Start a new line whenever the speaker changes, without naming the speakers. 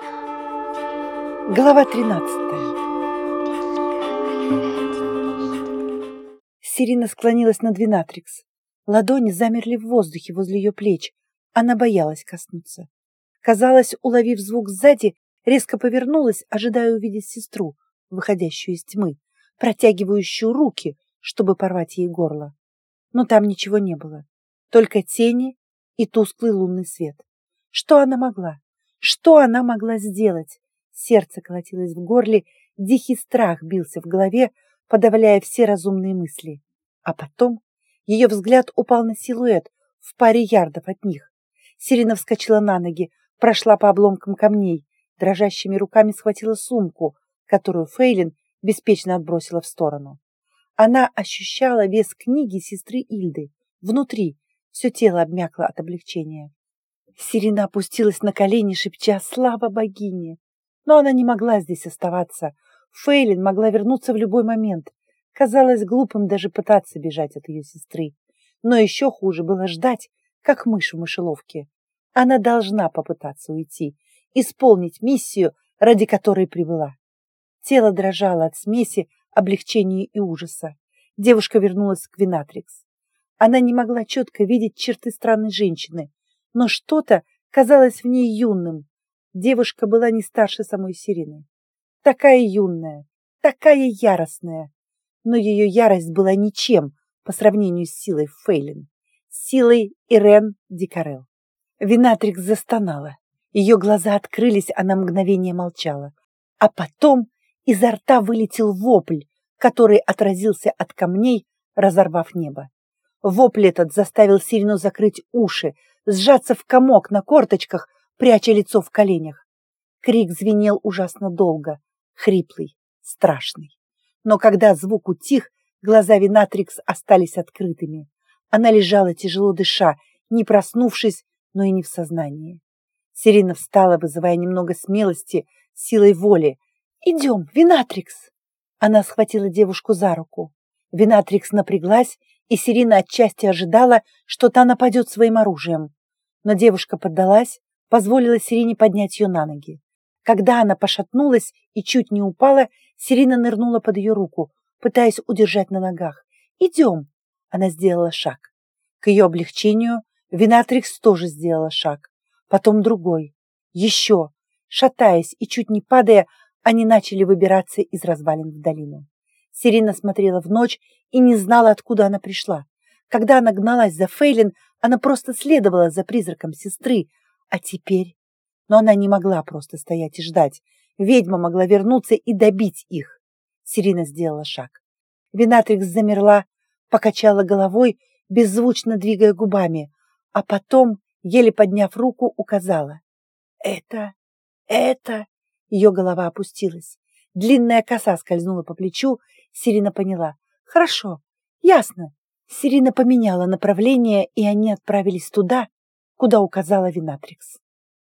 Глава 13 Сирина склонилась над Винатрикс. Ладони замерли в воздухе возле ее плеч. Она боялась коснуться. Казалось, уловив звук сзади, резко повернулась, ожидая увидеть сестру, выходящую из тьмы, протягивающую руки, чтобы порвать ей горло. Но там ничего не было, только тени и тусклый лунный свет. Что она могла? Что она могла сделать? Сердце колотилось в горле, дикий страх бился в голове, подавляя все разумные мысли. А потом ее взгляд упал на силуэт в паре ярдов от них. Сирена вскочила на ноги, прошла по обломкам камней, дрожащими руками схватила сумку, которую Фейлин беспечно отбросила в сторону. Она ощущала вес книги сестры Ильды. Внутри все тело обмякло от облегчения. Сирена опустилась на колени, шепча «Слава богине!» Но она не могла здесь оставаться. Фейлин могла вернуться в любой момент. Казалось глупым даже пытаться бежать от ее сестры. Но еще хуже было ждать, как мышь в мышеловке. Она должна попытаться уйти, исполнить миссию, ради которой прибыла. Тело дрожало от смеси облегчения и ужаса. Девушка вернулась к Винатрикс. Она не могла четко видеть черты странной женщины, но что-то казалось в ней юным, Девушка была не старше самой Сирины. Такая юная, такая яростная. Но ее ярость была ничем по сравнению с силой Фейлин, силой Ирен Дикарел. Винатрикс застонала. Ее глаза открылись, она мгновение молчала. А потом изо рта вылетел вопль, который отразился от камней, разорвав небо. Вопль этот заставил Сирину закрыть уши, сжаться в комок на корточках, пряча лицо в коленях. Крик звенел ужасно долго, хриплый, страшный. Но когда звук утих, глаза Винатрикс остались открытыми. Она лежала, тяжело дыша, не проснувшись, но и не в сознании. Сирина встала, вызывая немного смелости, силой воли. «Идем, Винатрикс!» Она схватила девушку за руку. Винатрикс напряглась, и Сирина отчасти ожидала, что та нападет своим оружием. Но девушка поддалась, позволила Сирине поднять ее на ноги. Когда она пошатнулась и чуть не упала, Сирина нырнула под ее руку, пытаясь удержать на ногах. «Идем!» Она сделала шаг. К ее облегчению Винатрикс тоже сделала шаг. Потом другой. Еще. Шатаясь и чуть не падая, они начали выбираться из развалин в долину. Сирина смотрела в ночь и не знала, откуда она пришла. Когда она гналась за Фейлин, она просто следовала за призраком сестры, а теперь? Но она не могла просто стоять и ждать. Ведьма могла вернуться и добить их. Сирина сделала шаг. Винатрикс замерла, покачала головой, беззвучно двигая губами, а потом, еле подняв руку, указала. «Это... это...» Ее голова опустилась. Длинная коса скользнула по плечу. Сирина поняла. «Хорошо, ясно». Сирина поменяла направление, и они отправились туда, куда указала Винатрикс.